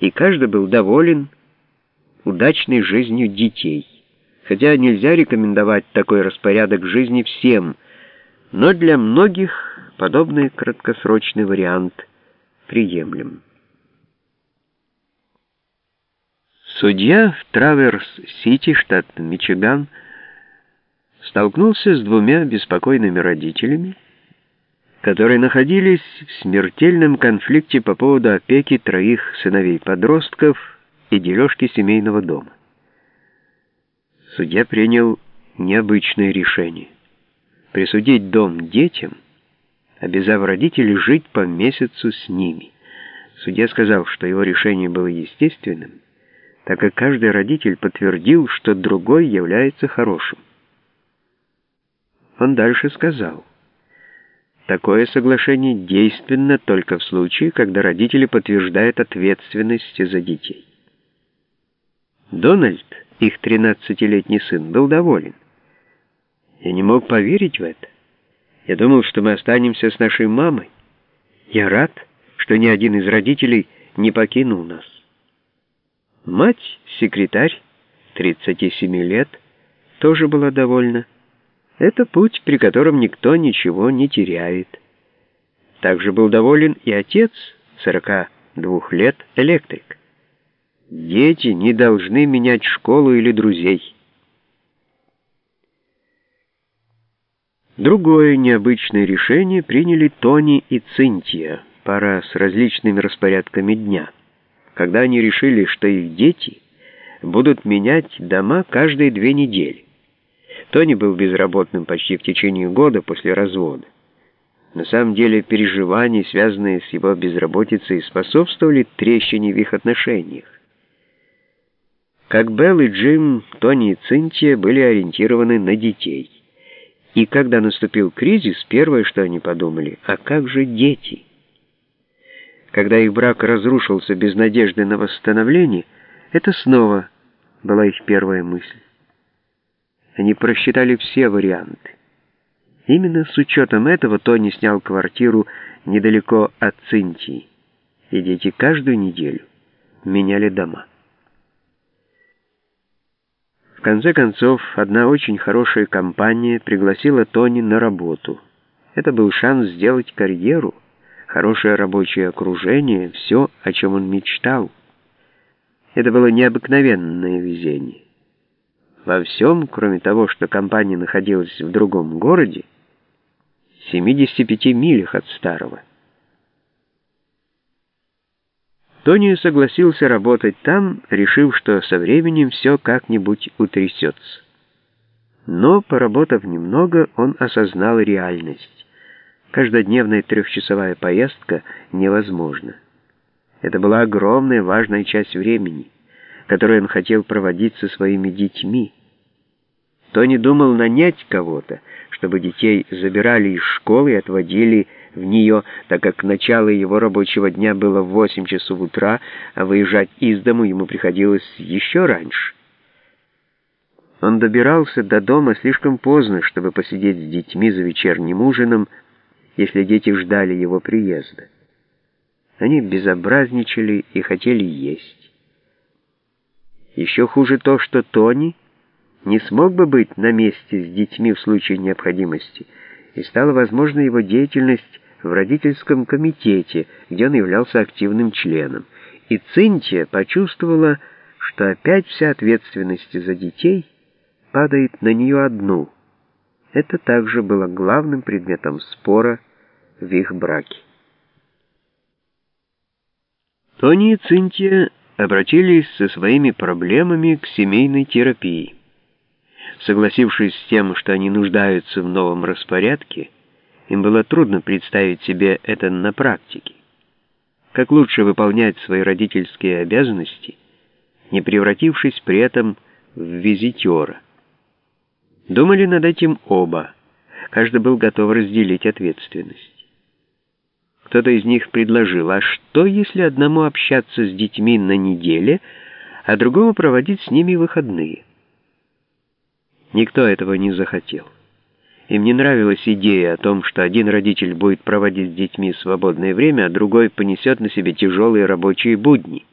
и каждый был доволен удачной жизнью детей. Хотя нельзя рекомендовать такой распорядок жизни всем, но для многих подобный краткосрочный вариант приемлем. Судья в Траверс-Сити, штат Мичиган, столкнулся с двумя беспокойными родителями, которые находились в смертельном конфликте по поводу опеки троих сыновей-подростков и дележки семейного дома. Судья принял необычное решение — присудить дом детям, обязав родителей жить по месяцу с ними. Судья сказал, что его решение было естественным, так как каждый родитель подтвердил, что другой является хорошим. Он дальше сказал — Такое соглашение действенно только в случае, когда родители подтверждают ответственность за детей. Дональд, их 13-летний сын, был доволен. Я не мог поверить в это. Я думал, что мы останемся с нашей мамой. Я рад, что ни один из родителей не покинул нас. Мать, секретарь, 37 лет, тоже была довольна. Это путь, при котором никто ничего не теряет. Также был доволен и отец, 42 лет, электрик. Дети не должны менять школу или друзей. Другое необычное решение приняли Тони и Цинтия, пара с различными распорядками дня, когда они решили, что их дети будут менять дома каждые две недели. Тони был безработным почти в течение года после развода. На самом деле переживания, связанные с его безработицей, способствовали трещине в их отношениях. Как Белл и Джим, Тони и Цинтия были ориентированы на детей. И когда наступил кризис, первое, что они подумали, а как же дети? Когда их брак разрушился без надежды на восстановление, это снова была их первая мысль. Они просчитали все варианты. Именно с учетом этого Тони снял квартиру недалеко от Цинтии, и дети каждую неделю меняли дома. В конце концов, одна очень хорошая компания пригласила Тони на работу. Это был шанс сделать карьеру, хорошее рабочее окружение, все, о чем он мечтал. Это было необыкновенное везение. Во всем, кроме того, что компания находилась в другом городе, 75 милях от старого. Тони согласился работать там, решив, что со временем все как-нибудь утрясется. Но, поработав немного, он осознал реальность. Каждодневная трехчасовая поездка невозможна. Это была огромная важная часть времени, которую он хотел проводить со своими детьми. Тони думал нанять кого-то, чтобы детей забирали из школы и отводили в нее, так как начало его рабочего дня было в 8 часов утра, а выезжать из дому ему приходилось еще раньше. Он добирался до дома слишком поздно, чтобы посидеть с детьми за вечерним ужином, если дети ждали его приезда. Они безобразничали и хотели есть. Еще хуже то, что Тони не смог бы быть на месте с детьми в случае необходимости, и стала возможна его деятельность в родительском комитете, где он являлся активным членом. И Цинтия почувствовала, что опять вся ответственность за детей падает на нее одну. Это также было главным предметом спора в их браке. Тони и Цинтия обратились со своими проблемами к семейной терапии. Согласившись с тем, что они нуждаются в новом распорядке, им было трудно представить себе это на практике. Как лучше выполнять свои родительские обязанности, не превратившись при этом в визитера. Думали над этим оба. Каждый был готов разделить ответственность. Кто-то из них предложил, а что, если одному общаться с детьми на неделе, а другому проводить с ними выходные? Никто этого не захотел. Им не нравилась идея о том, что один родитель будет проводить с детьми свободное время, а другой понесет на себе тяжелые рабочие будни.